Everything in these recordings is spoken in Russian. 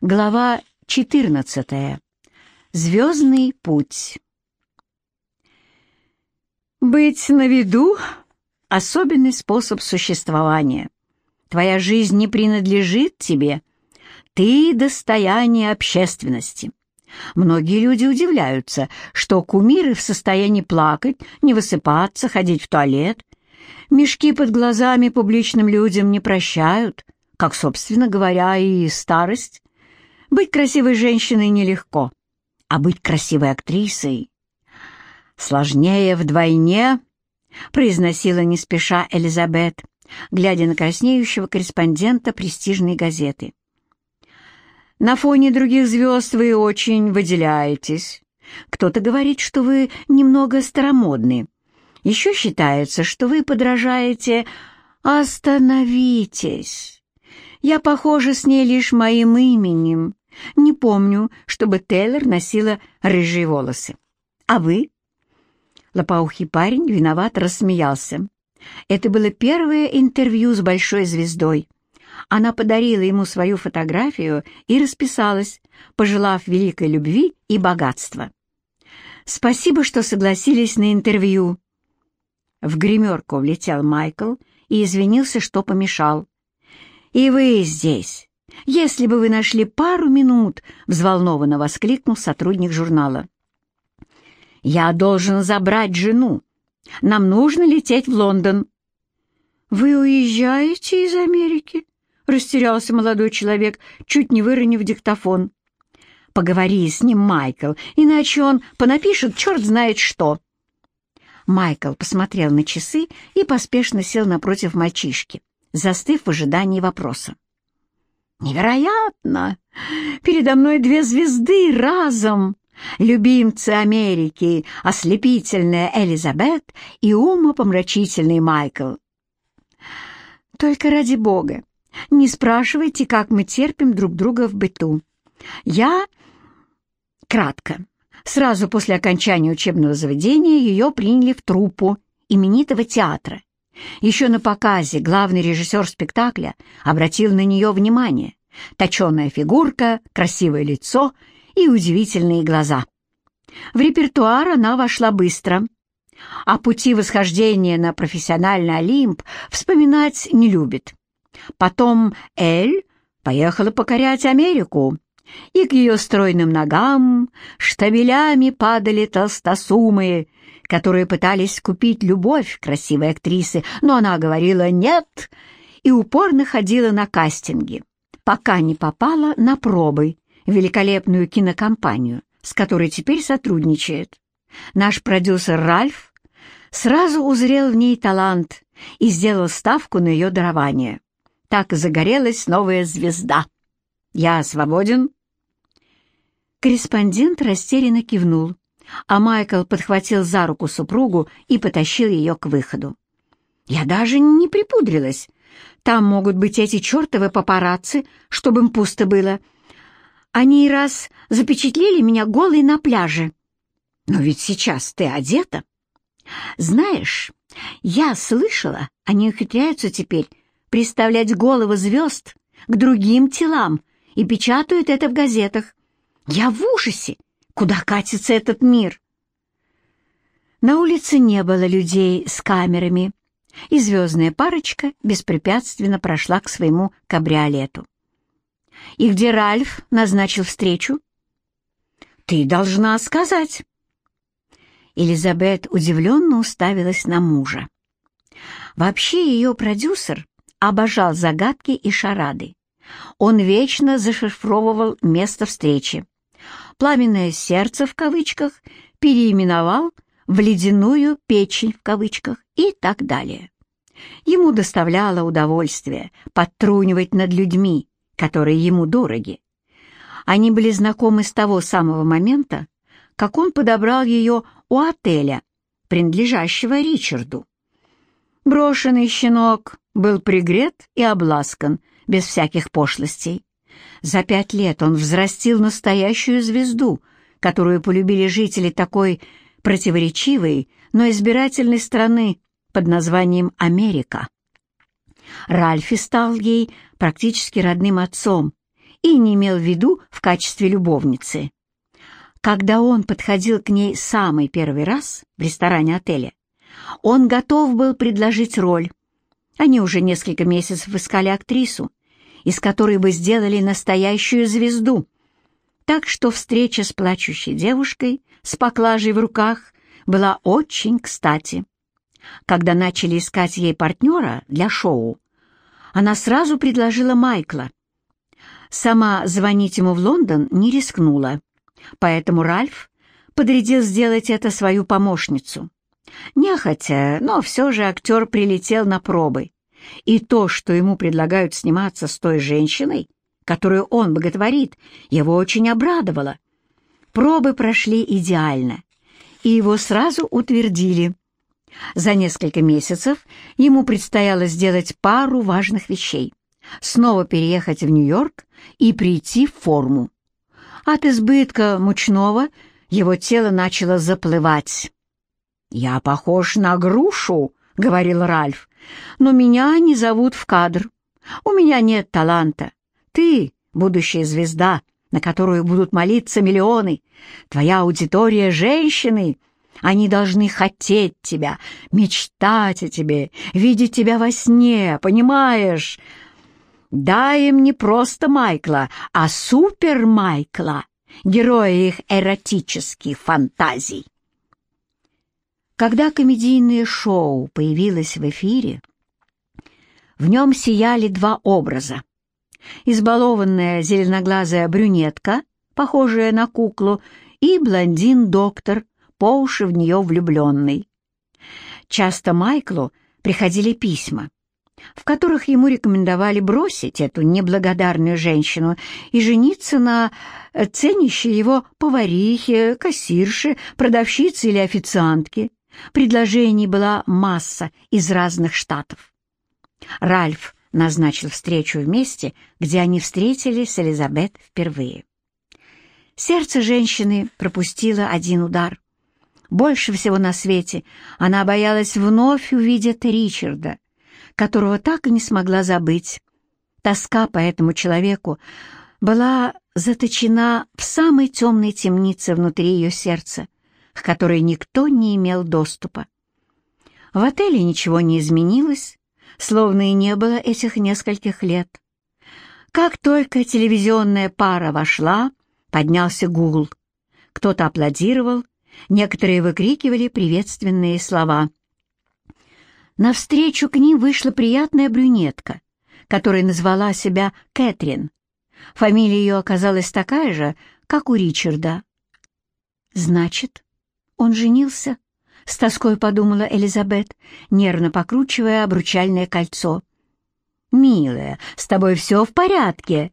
Глава 14. Звездный путь. Быть на виду — особенный способ существования. Твоя жизнь не принадлежит тебе. Ты — достояние общественности. Многие люди удивляются, что кумиры в состоянии плакать, не высыпаться, ходить в туалет. Мешки под глазами публичным людям не прощают, как, собственно говоря, и старость. Быть красивой женщиной нелегко, а быть красивой актрисой сложнее вдвойне, произносила не спеша Элизабет, глядя на краснеющего корреспондента престижной газеты. На фоне других звезд вы очень выделяетесь. Кто-то говорит, что вы немного старомодны. Еще считается, что вы подражаете «Остановитесь». Я похожа с ней лишь моим именем. Не помню, чтобы Тейлор носила рыжие волосы. А вы? Лопоухий парень виноват рассмеялся. Это было первое интервью с большой звездой. Она подарила ему свою фотографию и расписалась, пожелав великой любви и богатства. «Спасибо, что согласились на интервью». В гримерку влетел Майкл и извинился, что помешал. «И вы здесь. «Если бы вы нашли пару минут!» — взволнованно воскликнул сотрудник журнала. «Я должен забрать жену. Нам нужно лететь в Лондон». «Вы уезжаете из Америки?» — растерялся молодой человек, чуть не выронив диктофон. «Поговори с ним, Майкл, иначе он понапишет черт знает что». Майкл посмотрел на часы и поспешно сел напротив мальчишки, застыв в ожидании вопроса. Невероятно! Передо мной две звезды разом. Любимцы Америки, ослепительная Элизабет и умопомрачительный Майкл. Только ради бога, не спрашивайте, как мы терпим друг друга в быту. Я... Кратко. Сразу после окончания учебного заведения ее приняли в труппу именитого театра еще на показе главный режиссер спектакля обратил на нее внимание. Точеная фигурка, красивое лицо и удивительные глаза. В репертуар она вошла быстро. а пути восхождения на профессиональный Олимп вспоминать не любит. Потом Эль поехала покорять Америку, и к ее стройным ногам штабелями падали толстосумы, которые пытались купить любовь красивой актрисы, но она говорила «нет» и упорно ходила на кастинги, пока не попала на пробы великолепную кинокомпанию, с которой теперь сотрудничает. Наш продюсер Ральф сразу узрел в ней талант и сделал ставку на ее дарование. Так загорелась новая звезда. «Я свободен?» Корреспондент растерянно кивнул а Майкл подхватил за руку супругу и потащил ее к выходу. «Я даже не припудрилась. Там могут быть эти чертовы папарацци, чтобы им пусто было. Они раз запечатлели меня голой на пляже. Но ведь сейчас ты одета. Знаешь, я слышала, они ухитряются теперь представлять головы звезд к другим телам и печатают это в газетах. Я в ужасе. Куда катится этот мир? На улице не было людей с камерами, и звездная парочка беспрепятственно прошла к своему кабриолету. «И где Ральф назначил встречу?» «Ты должна сказать». Элизабет удивленно уставилась на мужа. Вообще ее продюсер обожал загадки и шарады. Он вечно зашифровывал место встречи, пламенное сердце в кавычках переименовал в ледяную печень в кавычках и так далее. Ему доставляло удовольствие подтрунивать над людьми, которые ему дороги. Они были знакомы с того самого момента, как он подобрал ее у отеля, принадлежащего Ричарду. Брошенный щенок был пригрет и обласкан без всяких пошлостей. За пять лет он взрастил настоящую звезду, которую полюбили жители такой противоречивой, но избирательной страны под названием Америка. Ральфи стал ей практически родным отцом и не имел в виду в качестве любовницы. Когда он подходил к ней самый первый раз в ресторане отеля, он готов был предложить роль. Они уже несколько месяцев искали актрису, из которой бы сделали настоящую звезду. Так что встреча с плачущей девушкой с поклажей в руках была очень кстати. Когда начали искать ей партнера для шоу, она сразу предложила Майкла. Сама звонить ему в Лондон не рискнула, поэтому Ральф подрядил сделать это свою помощницу. Нехотя, но все же актер прилетел на пробы. И то, что ему предлагают сниматься с той женщиной, которую он боготворит, его очень обрадовало. Пробы прошли идеально, и его сразу утвердили. За несколько месяцев ему предстояло сделать пару важных вещей. Снова переехать в Нью-Йорк и прийти в форму. От избытка мучного его тело начало заплывать. «Я похож на грушу», — говорил Ральф, — «но меня не зовут в кадр. У меня нет таланта. Ты — будущая звезда, на которую будут молиться миллионы. Твоя аудитория — женщины. Они должны хотеть тебя, мечтать о тебе, видеть тебя во сне, понимаешь? Дай им не просто Майкла, а супер Майкла, героя их эротических фантазий. Когда комедийное шоу появилось в эфире, в нем сияли два образа. Избалованная зеленоглазая брюнетка, похожая на куклу, и блондин-доктор, по уши в нее влюбленный. Часто Майклу приходили письма, в которых ему рекомендовали бросить эту неблагодарную женщину и жениться на ценящей его поварихе, кассирше, продавщице или официантке. Предложений была масса из разных штатов. Ральф назначил встречу в месте, где они встретились с Элизабет впервые. Сердце женщины пропустило один удар. Больше всего на свете она боялась вновь увидеть Ричарда, которого так и не смогла забыть. Тоска по этому человеку была заточена в самой темной темнице внутри ее сердца, к которой никто не имел доступа. В отеле ничего не изменилось, словно и не было этих нескольких лет. Как только телевизионная пара вошла, поднялся гул. Кто-то аплодировал, некоторые выкрикивали приветственные слова. Навстречу к ним вышла приятная брюнетка, которая назвала себя Кэтрин. Фамилия ее оказалась такая же, как у Ричарда. «Значит, он женился, с тоской подумала Элизабет, нервно покручивая обручальное кольцо. «Милая, с тобой все в порядке.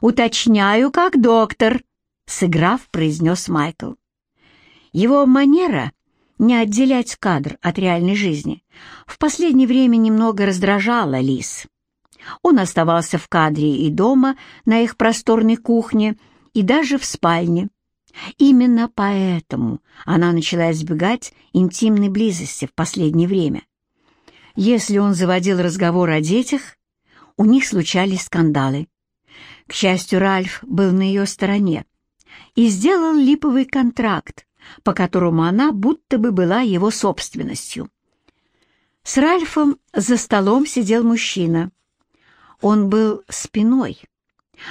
Уточняю, как доктор», — сыграв, произнес Майкл. Его манера не отделять кадр от реальной жизни в последнее время немного раздражала Лис. Он оставался в кадре и дома, на их просторной кухне, и даже в спальне, Именно поэтому она начала избегать интимной близости в последнее время. Если он заводил разговор о детях, у них случались скандалы. К счастью, Ральф был на ее стороне и сделал липовый контракт, по которому она будто бы была его собственностью. С Ральфом за столом сидел мужчина. Он был спиной,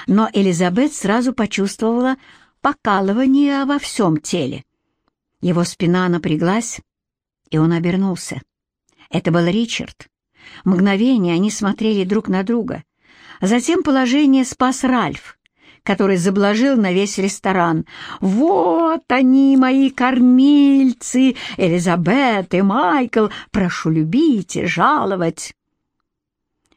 но Элизабет сразу почувствовала покалывание во всем теле. Его спина напряглась, и он обернулся. Это был Ричард. Мгновение они смотрели друг на друга. Затем положение спас Ральф, который заблажил на весь ресторан. «Вот они, мои кормильцы! Элизабет и Майкл! Прошу любить и жаловать!»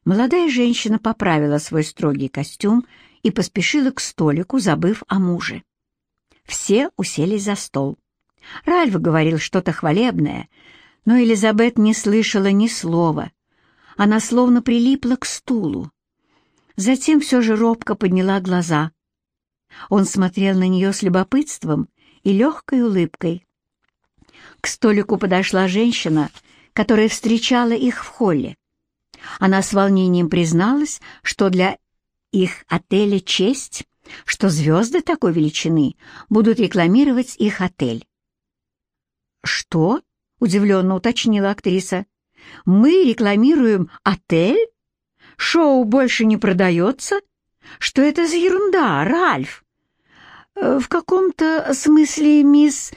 Молодая женщина поправила свой строгий костюм и поспешила к столику, забыв о муже. Все уселись за стол. Ральф говорил что-то хвалебное, но Элизабет не слышала ни слова. Она словно прилипла к стулу. Затем все же робко подняла глаза. Он смотрел на нее с любопытством и легкой улыбкой. К столику подошла женщина, которая встречала их в холле. Она с волнением призналась, что для их отеля честь, что звезды такой величины будут рекламировать их отель. «Что?» — удивленно уточнила актриса. «Мы рекламируем отель? Шоу больше не продается? Что это за ерунда, Ральф?» «Э, «В каком-то смысле, мисс...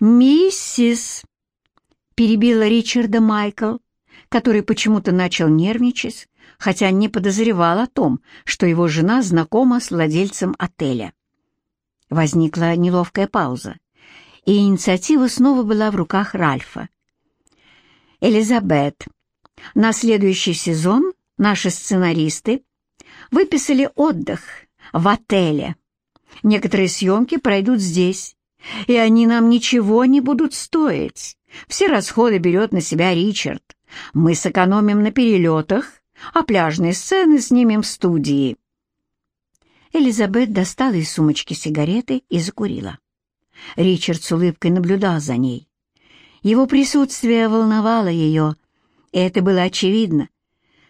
миссис...» перебила Ричарда Майкл, который почему-то начал нервничать, хотя не подозревал о том, что его жена знакома с владельцем отеля. Возникла неловкая пауза, и инициатива снова была в руках Ральфа. «Элизабет, на следующий сезон наши сценаристы выписали отдых в отеле. Некоторые съемки пройдут здесь, и они нам ничего не будут стоить. Все расходы берет на себя Ричард. Мы сэкономим на перелетах, а пляжные сцены снимем в студии». Элизабет достала из сумочки сигареты и закурила. Ричард с улыбкой наблюдал за ней. Его присутствие волновало ее, и это было очевидно.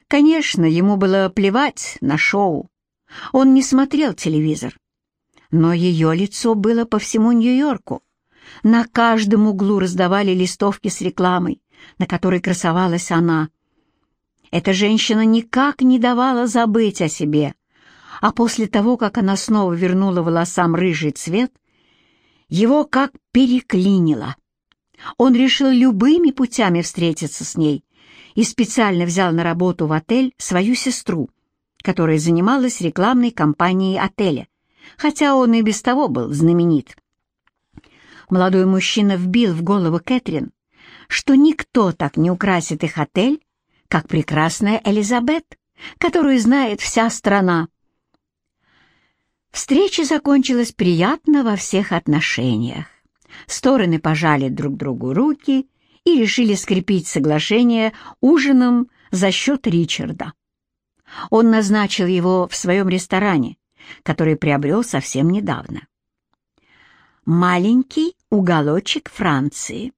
Конечно, ему было плевать на шоу. Он не смотрел телевизор. Но ее лицо было по всему Нью-Йорку. На каждом углу раздавали листовки с рекламой, на которой красовалась она. Эта женщина никак не давала забыть о себе, а после того, как она снова вернула волосам рыжий цвет, его как переклинило. Он решил любыми путями встретиться с ней и специально взял на работу в отель свою сестру, которая занималась рекламной кампанией отеля, хотя он и без того был знаменит. Молодой мужчина вбил в голову Кэтрин, что никто так не украсит их отель, как прекрасная Элизабет, которую знает вся страна. Встреча закончилась приятно во всех отношениях. Стороны пожали друг другу руки и решили скрепить соглашение ужином за счет Ричарда. Он назначил его в своем ресторане, который приобрел совсем недавно. «Маленький уголочек Франции.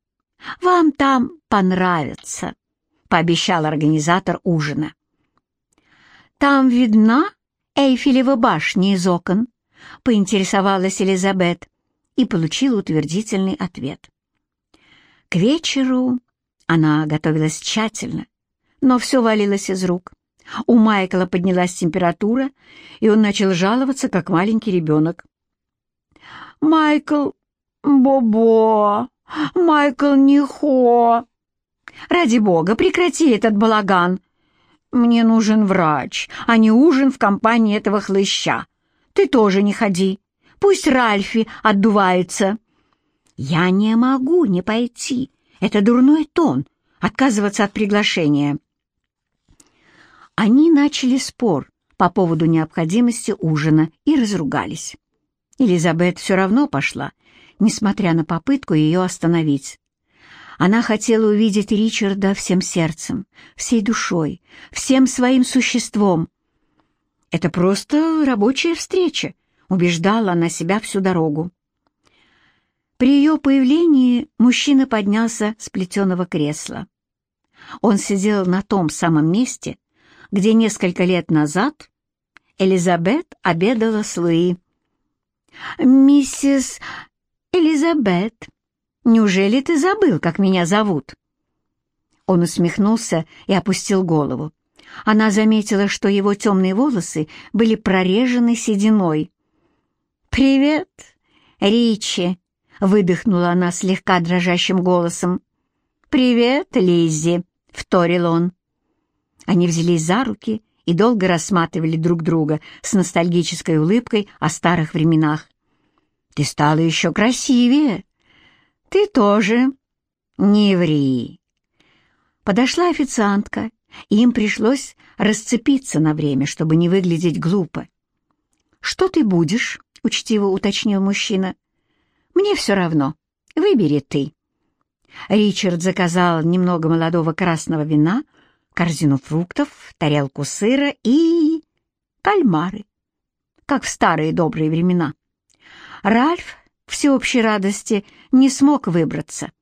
Вам там понравится», — пообещал организатор ужина. «Там видна Эйфелева башня из окон?» — поинтересовалась Элизабет и получила утвердительный ответ. К вечеру она готовилась тщательно, но все валилось из рук. У Майкла поднялась температура, и он начал жаловаться, как маленький ребенок. «Майкл, Бобо, Майкл Нихо, ради бога, прекрати этот балаган. Мне нужен врач, а не ужин в компании этого хлыща. Ты тоже не ходи, пусть Ральфи отдувается». «Я не могу не пойти, это дурной тон, отказываться от приглашения». Они начали спор по поводу необходимости ужина и разругались. Элизабет все равно пошла, несмотря на попытку ее остановить. Она хотела увидеть Ричарда всем сердцем, всей душой, всем своим существом. «Это просто рабочая встреча», — убеждала она себя всю дорогу. При ее появлении мужчина поднялся с плетеного кресла. Он сидел на том самом месте, где несколько лет назад Элизабет обедала с Луи. «Миссис Элизабет, неужели ты забыл, как меня зовут?» Он усмехнулся и опустил голову. Она заметила, что его темные волосы были прорежены сединой. «Привет, Ричи!» — выдохнула она слегка дрожащим голосом. «Привет, Лиззи!» — вторил он. Они взялись за руки и долго рассматривали друг друга с ностальгической улыбкой о старых временах. «Ты стала еще красивее!» «Ты тоже!» «Не ври!» Подошла официантка, и им пришлось расцепиться на время, чтобы не выглядеть глупо. «Что ты будешь?» — учтиво уточнил мужчина. «Мне все равно. Выбери ты». Ричард заказал немного молодого красного вина корзину фруктов, тарелку сыра и... кальмары, как в старые добрые времена. Ральф, всеобщей радости, не смог выбраться,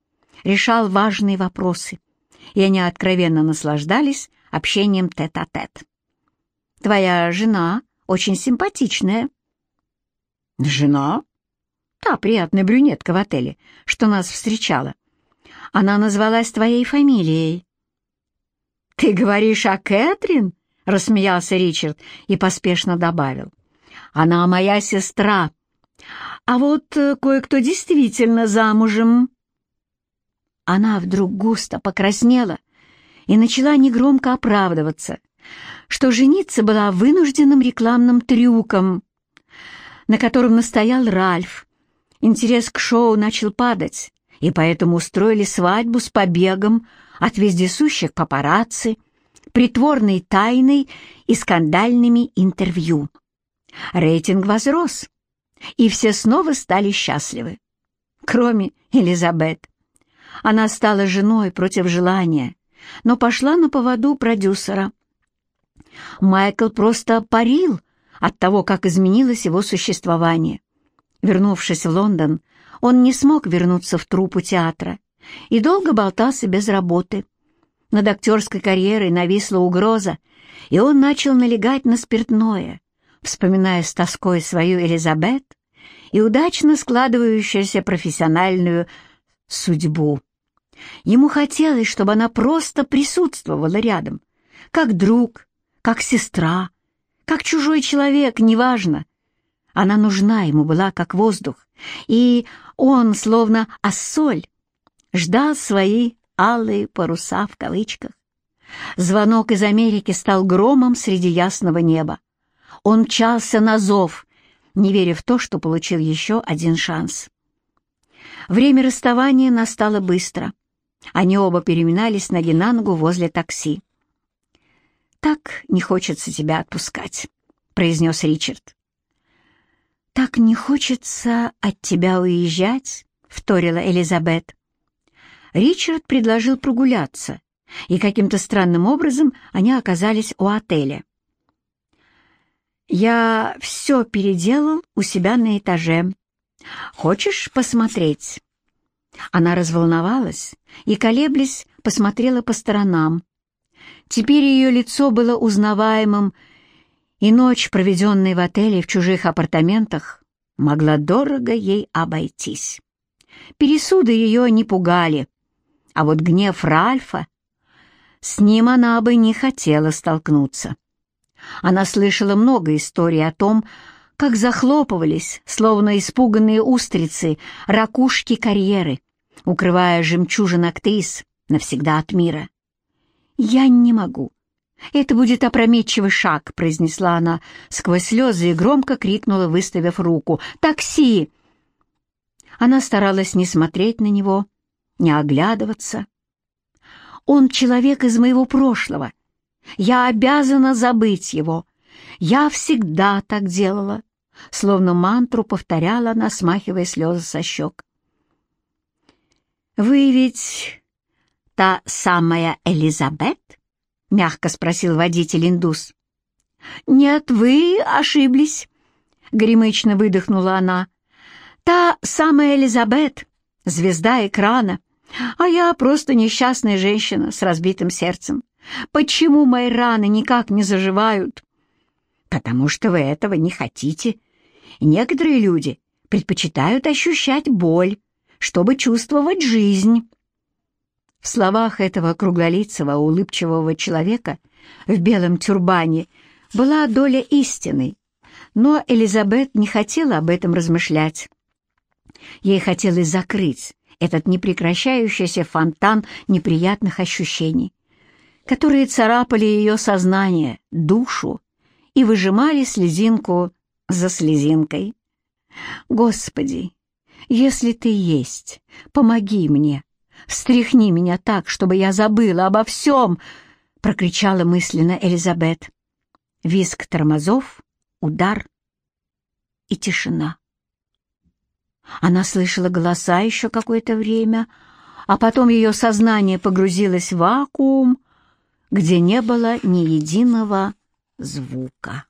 решал важные вопросы, и они откровенно наслаждались общением тет-а-тет. -тет. «Твоя жена очень симпатичная». «Жена?» «Та приятная брюнетка в отеле, что нас встречала. Она назвалась твоей фамилией». «Ты говоришь о Кэтрин?» — рассмеялся Ричард и поспешно добавил. «Она моя сестра. А вот э, кое-кто действительно замужем». Она вдруг густо покраснела и начала негромко оправдываться, что жениться была вынужденным рекламным трюком, на котором настоял Ральф. Интерес к шоу начал падать, и поэтому устроили свадьбу с побегом от вездесущих папарацци, притворной тайной и скандальными интервью. Рейтинг возрос, и все снова стали счастливы, кроме Элизабет. Она стала женой против желания, но пошла на поводу продюсера. Майкл просто парил от того, как изменилось его существование. Вернувшись в Лондон, он не смог вернуться в труппу театра и долго болтался без работы. Над актерской карьерой нависла угроза, и он начал налегать на спиртное, вспоминая с тоской свою Элизабет и удачно складывающуюся профессиональную судьбу. Ему хотелось, чтобы она просто присутствовала рядом, как друг, как сестра, как чужой человек, неважно. Она нужна ему была, как воздух, и он, словно осоль, ждал свои алые паруса в кавычках. Звонок из Америки стал громом среди ясного неба. Он мчался на зов, не веря в то, что получил еще один шанс. Время расставания настало быстро. Они оба переминались на ногу возле такси. «Так не хочется тебя отпускать», — произнес Ричард. «Так не хочется от тебя уезжать», — вторила Элизабет. Ричард предложил прогуляться, и каким-то странным образом они оказались у отеля. «Я все переделал у себя на этаже. Хочешь посмотреть?» Она разволновалась и, колеблясь, посмотрела по сторонам. Теперь ее лицо было узнаваемым, и ночь, проведенная в отеле в чужих апартаментах, могла дорого ей обойтись. Пересуды ее не пугали, а вот гнев Ральфа, с ним она бы не хотела столкнуться. Она слышала много историй о том, как захлопывались, словно испуганные устрицы, ракушки карьеры, укрывая жемчужин актрис навсегда от мира. «Я не могу. Это будет опрометчивый шаг», — произнесла она сквозь слезы и громко крикнула, выставив руку. «Такси!» Она старалась не смотреть на него, не оглядываться. «Он человек из моего прошлого. Я обязана забыть его. Я всегда так делала», — словно мантру повторяла она, смахивая слезы со щек. «Вы ведь та самая Элизабет?» — мягко спросил водитель-индус. «Нет, вы ошиблись», — гремычно выдохнула она. «Та самая Элизабет, звезда экрана, а я просто несчастная женщина с разбитым сердцем. Почему мои раны никак не заживают?» «Потому что вы этого не хотите. Некоторые люди предпочитают ощущать боль, чтобы чувствовать жизнь». В словах этого круглолицего, улыбчивого человека в белом тюрбане была доля истины, но Элизабет не хотела об этом размышлять. Ей хотелось закрыть этот непрекращающийся фонтан неприятных ощущений, которые царапали ее сознание, душу и выжимали слезинку за слезинкой. «Господи, если ты есть, помоги мне, встряхни меня так, чтобы я забыла обо всем!» — прокричала мысленно Элизабет. Виск тормозов, удар и тишина. Она слышала голоса еще какое-то время, а потом ее сознание погрузилось в вакуум, где не было ни единого звука.